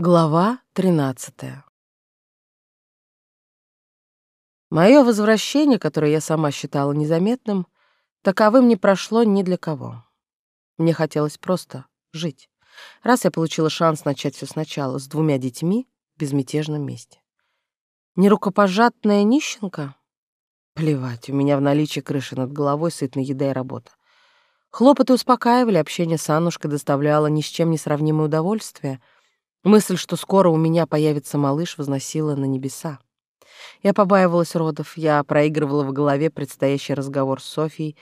Глава 13. Мое возвращение, которое я сама считала незаметным, таковым не прошло ни для кого. Мне хотелось просто жить. Раз я получила шанс начать все сначала, с двумя детьми в безмятежном месте. Нерукопожатная нищенка? Плевать, у меня в наличии крыши над головой, сытная еда и работа. Хлопоты успокаивали, общение с Аннушкой доставляло ни с чем не сравнимое удовольствие — Мысль, что скоро у меня появится малыш, возносила на небеса. Я побаивалась родов, я проигрывала в голове предстоящий разговор с Софией,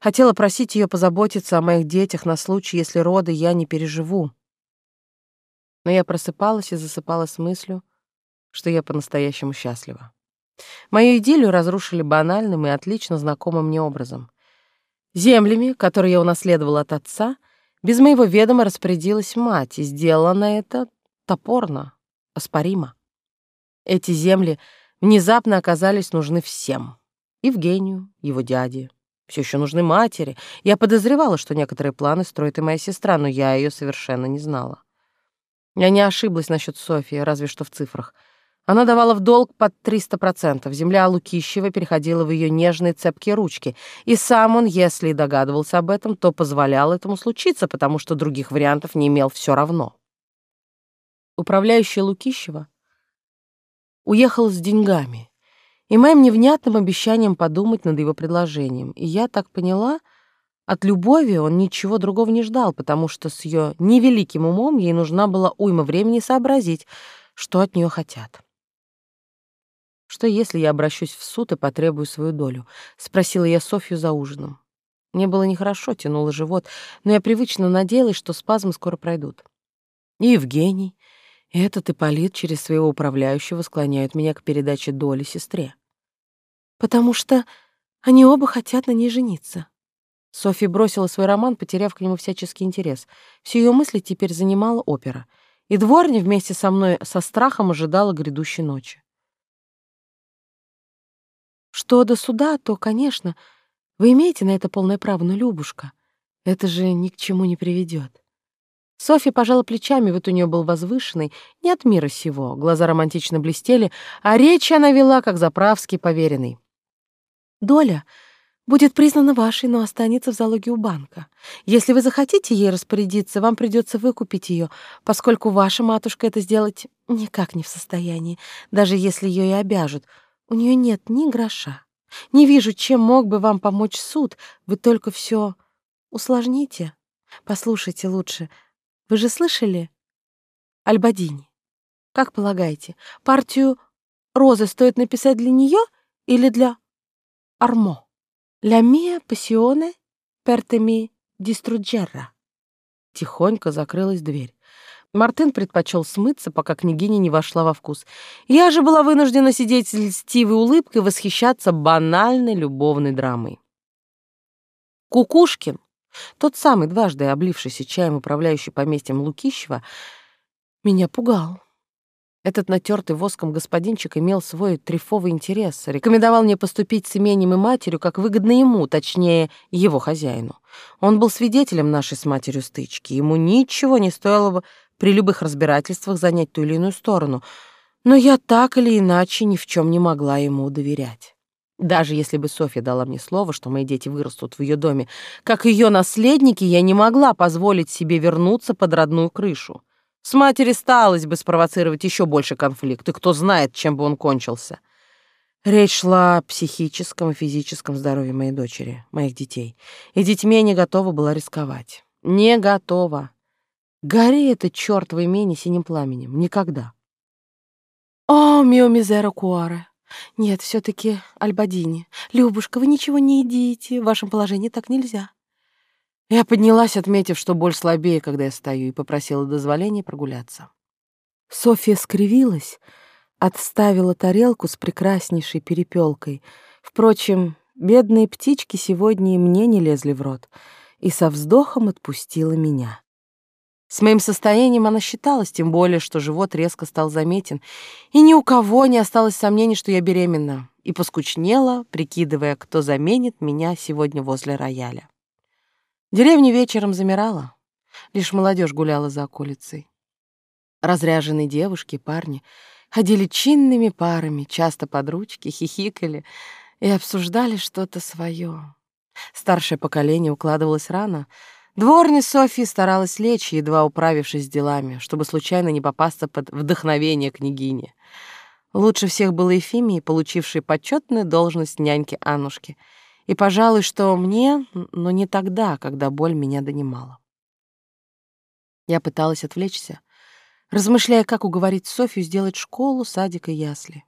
хотела просить ее позаботиться о моих детях на случай, если роды я не переживу. Но я просыпалась и засыпала с мыслью, что я по-настоящему счастлива. Мою идиллию разрушили банальным и отлично знакомым мне образом. Землями, которые я унаследовала от отца, без моего ведома распорядилась мать, и сделала на это топорно, оспоримо. Эти земли внезапно оказались нужны всем. Евгению, его дяде, все еще нужны матери. Я подозревала, что некоторые планы строит и моя сестра, но я ее совершенно не знала. Я не ошиблась насчет Софии, разве что в цифрах. Она давала в долг под 300%. Земля Лукищева переходила в ее нежные цепкие ручки. И сам он, если и догадывался об этом, то позволял этому случиться, потому что других вариантов не имел все равно управляющая Лукищева, уехал с деньгами и моим невнятным обещанием подумать над его предложением. И я так поняла, от любови он ничего другого не ждал, потому что с ее невеликим умом ей нужна была уйма времени сообразить, что от нее хотят. «Что, если я обращусь в суд и потребую свою долю?» — спросила я Софью за ужином. Мне было нехорошо, тянуло живот, но я привычно надеялась, что спазмы скоро пройдут. И Евгений, этот Ипполит через своего управляющего склоняет меня к передаче доли сестре. Потому что они оба хотят на ней жениться. Софья бросила свой роман, потеряв к нему всяческий интерес. Все ее мысли теперь занимала опера. И дворня вместе со мной со страхом ожидала грядущей ночи. Что до суда, то, конечно, вы имеете на это полное право, но, Любушка, это же ни к чему не приведет. Софья пожала плечами, вот у нее был возвышенный, не от мира сего, глаза романтично блестели, а речь она вела, как заправский поверенный. «Доля будет признана вашей, но останется в залоге у банка. Если вы захотите ей распорядиться, вам придется выкупить ее, поскольку ваша матушка это сделать никак не в состоянии, даже если ее и обяжут. У нее нет ни гроша. Не вижу, чем мог бы вам помочь суд, вы только все усложните. Послушайте лучше, вы же слышали? Альбадини. Как полагаете, партию Розы стоит написать для нее или для Армо? «Ля мия пассионе пертеми диструджерра». Тихонько закрылась дверь. Мартын предпочел смыться, пока княгиня не вошла во вкус. Я же была вынуждена сидеть с льстивой улыбкой восхищаться банальной любовной драмой. Кукушкин тот самый, дважды облившийся чаем управляющий поместьем Лукищева, меня пугал. Этот натертый воском господинчик имел свой трифовый интерес, рекомендовал мне поступить с имением и матерью, как выгодно ему, точнее, его хозяину. Он был свидетелем нашей с матерью стычки, ему ничего не стоило бы при любых разбирательствах занять ту или иную сторону, но я так или иначе ни в чем не могла ему доверять. Даже если бы Софья дала мне слово, что мои дети вырастут в ее доме, как ее наследники, я не могла позволить себе вернуться под родную крышу. С матери сталось бы спровоцировать еще больше конфликт, и кто знает, чем бы он кончился. Речь шла о психическом и физическом здоровье моей дочери, моих детей. И детьми я не готова была рисковать. Не готова. Гори это чёртово имение синим пламенем. Никогда. «О, мио мизеро куаре!» Нет, все таки Альбадини. Любушка, вы ничего не едите, в вашем положении так нельзя. Я поднялась, отметив, что боль слабее, когда я стою, и попросила дозволения прогуляться. Софья скривилась, отставила тарелку с прекраснейшей перепелкой. Впрочем, бедные птички сегодня и мне не лезли в рот, и со вздохом отпустила меня. С моим состоянием она считалась, тем более, что живот резко стал заметен, и ни у кого не осталось сомнений, что я беременна, и поскучнела, прикидывая, кто заменит меня сегодня возле рояля. Деревня вечером замирала, лишь молодежь гуляла за околицей. Разряженные девушки, парни ходили чинными парами, часто под ручки, хихикали и обсуждали что-то свое. Старшее поколение укладывалось рано. Дворня Софьи старалась лечь, едва управившись делами, чтобы случайно не попасться под вдохновение княгини. Лучше всех было Ефимии, получившей почетную должность няньки Аннушки. И, пожалуй, что мне, но не тогда, когда боль меня донимала. Я пыталась отвлечься, размышляя, как уговорить Софью сделать школу, садик и ясли.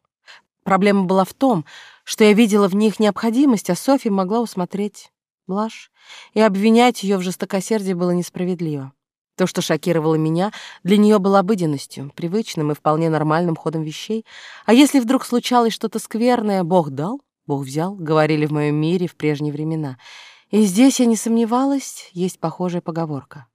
Проблема была в том, что я видела в них необходимость, а Софья могла усмотреть блажь, и обвинять ее в жестокосердии было несправедливо. То, что шокировало меня, для нее было обыденностью, привычным и вполне нормальным ходом вещей. А если вдруг случалось что-то скверное, Бог дал, Бог взял, говорили в моем мире в прежние времена. И здесь я не сомневалась, есть похожая поговорка.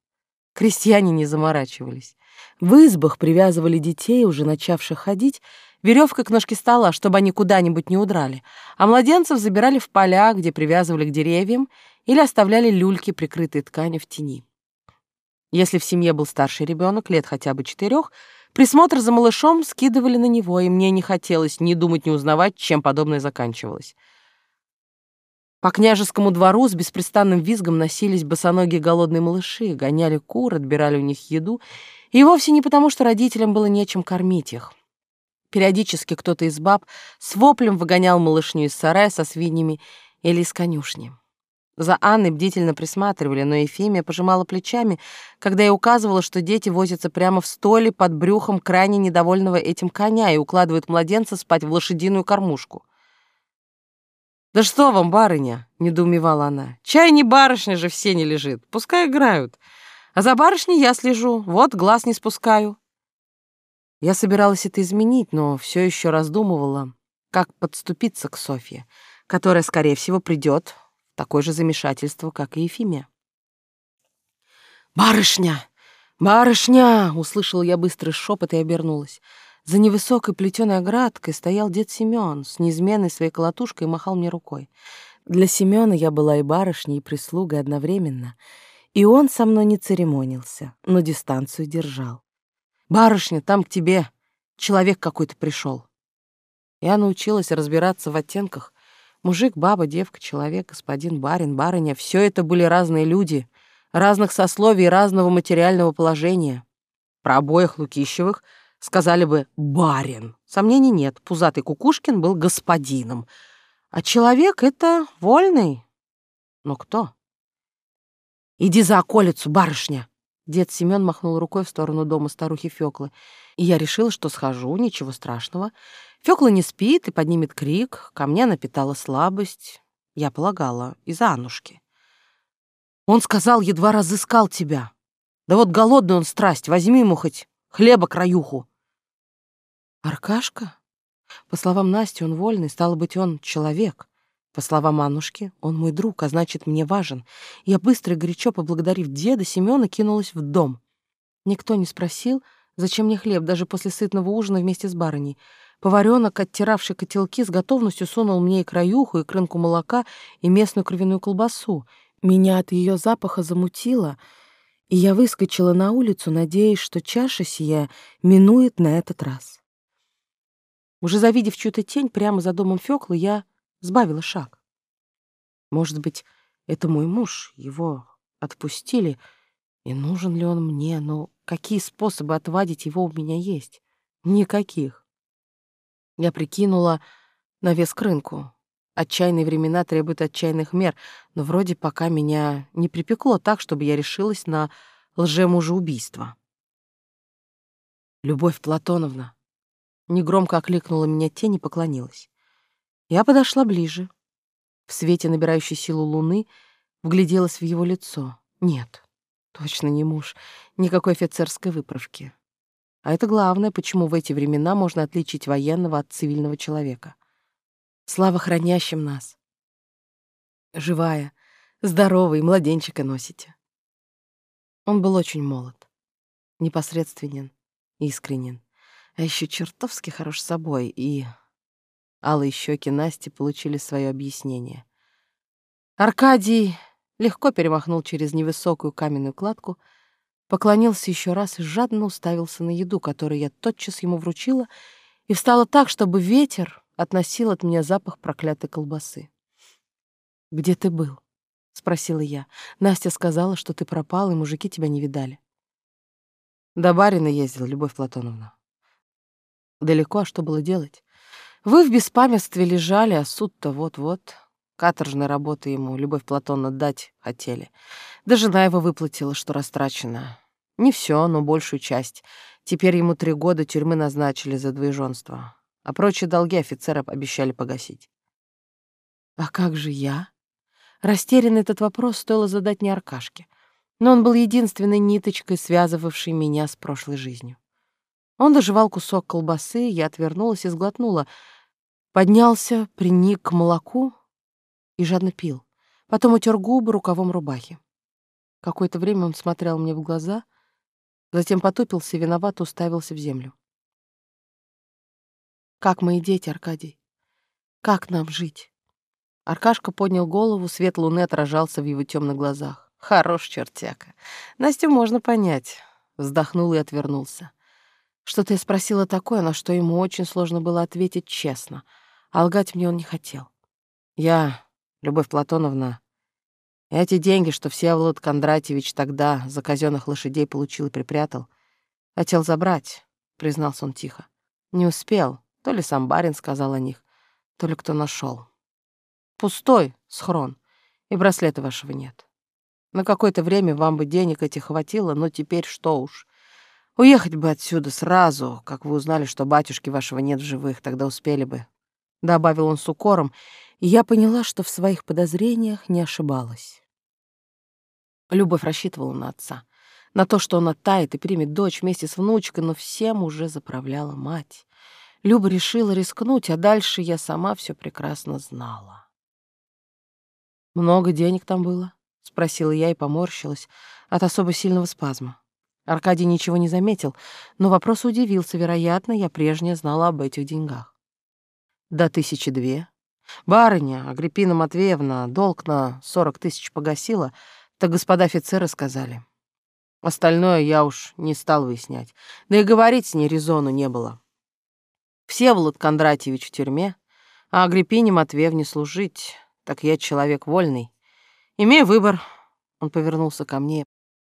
Крестьяне не заморачивались. В избах привязывали детей, уже начавших ходить, веревкой к ножке стола, чтобы они куда-нибудь не удрали, а младенцев забирали в поля, где привязывали к деревьям, или оставляли люльки, прикрытые тканью в тени. Если в семье был старший ребенок, лет хотя бы четырех, присмотр за малышом скидывали на него, и мне не хотелось ни думать, ни узнавать, чем подобное заканчивалось. По княжескому двору с беспрестанным визгом носились босоногие голодные малыши, гоняли кур, отбирали у них еду, и вовсе не потому, что родителям было нечем кормить их. Периодически кто-то из баб с воплем выгонял малышню из сарая со свиньями или из конюшни. За Анной бдительно присматривали, но Ефимия пожимала плечами, когда я указывала, что дети возятся прямо в столе под брюхом крайне недовольного этим коня и укладывают младенца спать в лошадиную кормушку. «Да что вам, барыня?» — недоумевала она. «Чай не барышня же все не лежит, пускай играют. А за барышней я слежу, вот глаз не спускаю». Я собиралась это изменить, но все еще раздумывала, как подступиться к Софье, которая, скорее всего, придет в такое же замешательство, как и Ефимия. «Барышня! Барышня!» — услышала я быстрый шепот и обернулась. За невысокой плетеной оградкой стоял дед Семен с неизменной своей колотушкой и махал мне рукой. Для Семена я была и барышней, и прислугой одновременно, и он со мной не церемонился, но дистанцию держал. «Барышня, там к тебе человек какой-то пришел». Я научилась разбираться в оттенках. Мужик, баба, девка, человек, господин, барин, барыня — все это были разные люди, разных сословий и разного материального положения. Про обоих Лукищевых сказали бы «барин». Сомнений нет, пузатый Кукушкин был господином, а человек — это вольный. Но кто? «Иди за околицу, барышня!» Дед Семен махнул рукой в сторону дома старухи Фёклы, и я решила, что схожу, ничего страшного. Фёкла не спит и поднимет крик, ко мне напитала слабость. Я полагала, из-за Аннушки. Он сказал, едва разыскал тебя. Да вот голодный он страсть, возьми ему хоть хлеба краюху. Аркашка? По словам Насти, он вольный, стало быть, он человек. По словам Аннушки, он мой друг, а значит, мне важен. Я быстро и горячо поблагодарив деда, Семёна кинулась в дом. Никто не спросил, зачем мне хлеб, даже после сытного ужина вместе с барыней. Поваренок, оттиравший котелки, с готовностью сунул мне и краюху, и крынку молока, и местную кровяную колбасу. Меня от ее запаха замутило, и я выскочила на улицу, надеясь, что чаша сия минует на этот раз. Уже завидев чью-то тень прямо за домом Фёклы, я сбавила шаг. Может быть, это мой муж, его отпустили, и нужен ли он мне, но какие способы отвадить его у меня есть? Никаких. Я прикинула на вес к рынку. Отчаянные времена требуют отчаянных мер, но вроде пока меня не припекло так, чтобы я решилась на лжемужеубийство. «Любовь Платоновна!» Негромко окликнула меня тень и поклонилась. Я подошла ближе. В свете набирающей силу луны вгляделась в его лицо. Нет, точно не муж, никакой офицерской выправки. А это главное, почему в эти времена можно отличить военного от цивильного человека. Слава хранящим нас. Живая, здоровый, младенчика носите. Он был очень молод, непосредственен, искренен, а еще чертовски хорош собой и Алые щеки Насти получили свое объяснение. Аркадий легко перемахнул через невысокую каменную кладку, Поклонился еще раз и жадно уставился на еду, которую я тотчас ему вручила, и встала так, чтобы ветер относил от меня запах проклятой колбасы. «Где ты был?» — спросила я. «Настя сказала, что ты пропал, и мужики тебя не видали». «До барина ездил, Любовь Платоновна». «Далеко, а что было делать? Вы в беспамятстве лежали, а суд-то вот-вот. Каторжной работы ему, Любовь Платоновна, дать хотели. Да жена его выплатила, что растрачено. Не все, но большую часть. Теперь ему три года тюрьмы назначили за двоеженство. А прочие долги офицеров обещали погасить. «А как же я?» Растерянный этот вопрос стоило задать не Аркашке, но он был единственной ниточкой, связывавшей меня с прошлой жизнью. Он доживал кусок колбасы, я отвернулась и сглотнула. Поднялся, приник к молоку и жадно пил. Потом утер губы рукавом рубахи. Какое-то время он смотрел мне в глаза, затем потупился и виновато уставился в землю. «Как мои дети, Аркадий? Как нам жить?» Аркашка поднял голову, свет луны отражался в его темных глазах. Хорош чертяка. Настю можно понять. Вздохнул и отвернулся. Что-то я спросила такое, на что ему очень сложно было ответить честно. А лгать мне он не хотел. Я, Любовь Платоновна, эти деньги, что Всеволод Кондратьевич тогда за казенных лошадей получил и припрятал, хотел забрать, признался он тихо. Не успел, то ли сам барин сказал о них, то ли кто нашел. Пустой схрон, и браслета вашего нет. На какое-то время вам бы денег этих хватило, но теперь что уж. Уехать бы отсюда сразу, как вы узнали, что батюшки вашего нет в живых, тогда успели бы. Добавил он с укором, и я поняла, что в своих подозрениях не ошибалась. Любовь рассчитывала на отца, на то, что он оттает и примет дочь вместе с внучкой, но всем уже заправляла мать. Люба решила рискнуть, а дальше я сама все прекрасно знала. «Много денег там было?» — спросила я и поморщилась от особо сильного спазма. Аркадий ничего не заметил, но вопрос удивился. Вероятно, я прежняя знала об этих деньгах. «До тысячи две. Барыня, Агриппина Матвеевна, долг на сорок тысяч погасила, так господа офицеры сказали. Остальное я уж не стал выяснять. Да и говорить с ней резону не было. Всеволод Кондратьевич в тюрьме, а Агриппине Матвеевне служить так я человек вольный. Имею выбор. Он повернулся ко мне.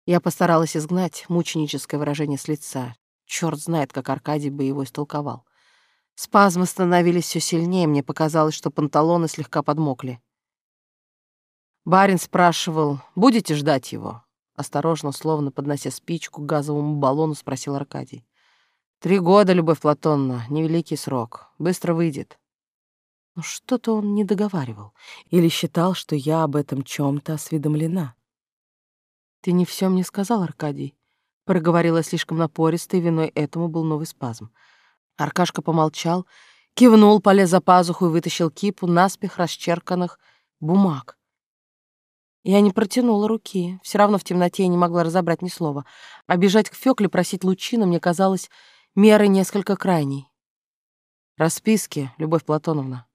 Я постаралась изгнать мученическое выражение с лица. Черт знает, как Аркадий бы его истолковал. Спазмы становились все сильнее, мне показалось, что панталоны слегка подмокли. Барин спрашивал, будете ждать его? Осторожно, словно поднося спичку к газовому баллону, спросил Аркадий. Три года, Любовь Платонна, невеликий срок. Быстро выйдет. Но что-то он не договаривал или считал, что я об этом чем-то осведомлена. Ты не все мне сказал, Аркадий, проговорила слишком напористо, и виной этому был новый спазм. Аркашка помолчал, кивнул, полез за пазуху и вытащил кипу наспех расчерканных бумаг. Я не протянула руки, все равно в темноте я не могла разобрать ни слова. А бежать к Фёкле просить лучину мне казалось мерой несколько крайней. Расписки, Любовь Платоновна.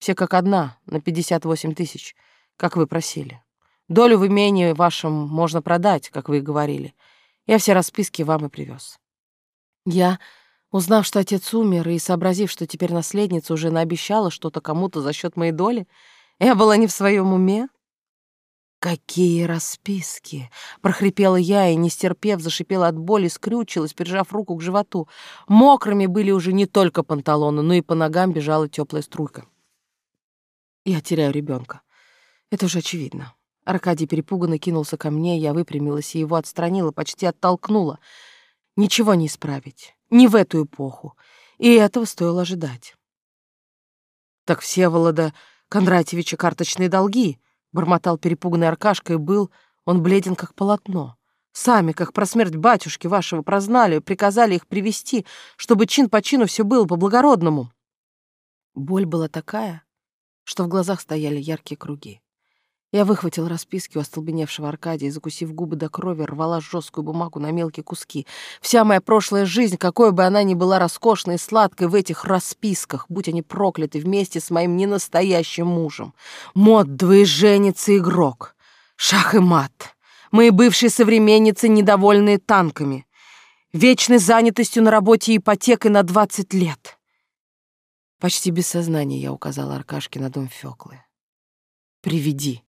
Все как одна, на 58 тысяч, как вы просили. Долю в имении вашем можно продать, как вы и говорили. Я все расписки вам и привез. Я, узнав, что отец умер, и сообразив, что теперь наследница уже наобещала что-то кому-то за счет моей доли, я была не в своем уме. «Какие расписки!» — прохрипела я и, не стерпев, зашипела от боли, скрючилась, прижав руку к животу. Мокрыми были уже не только панталоны, но и по ногам бежала теплая струйка. Я теряю ребенка. Это уже очевидно. Аркадий перепуганно кинулся ко мне, я выпрямилась и его отстранила, почти оттолкнула. Ничего не исправить. Не в эту эпоху. И этого стоило ожидать. Так все Волода Кондратьевича карточные долги, бормотал перепуганный Аркашка, и был он бледен, как полотно. Сами, как про смерть батюшки вашего прознали, приказали их привести, чтобы чин по чину все было по-благородному. Боль была такая, что в глазах стояли яркие круги. Я выхватил расписки у остолбеневшего Аркадия и, закусив губы до крови, рвала жесткую бумагу на мелкие куски. Вся моя прошлая жизнь, какой бы она ни была роскошной и сладкой, в этих расписках, будь они прокляты вместе с моим ненастоящим мужем. Мод, двоеженец и игрок. Шах и мат. Мои бывшие современницы, недовольные танками, вечной занятостью на работе и ипотекой на 20 лет. Почти без сознания я указала Аркашке на дом Фёклы. «Приведи».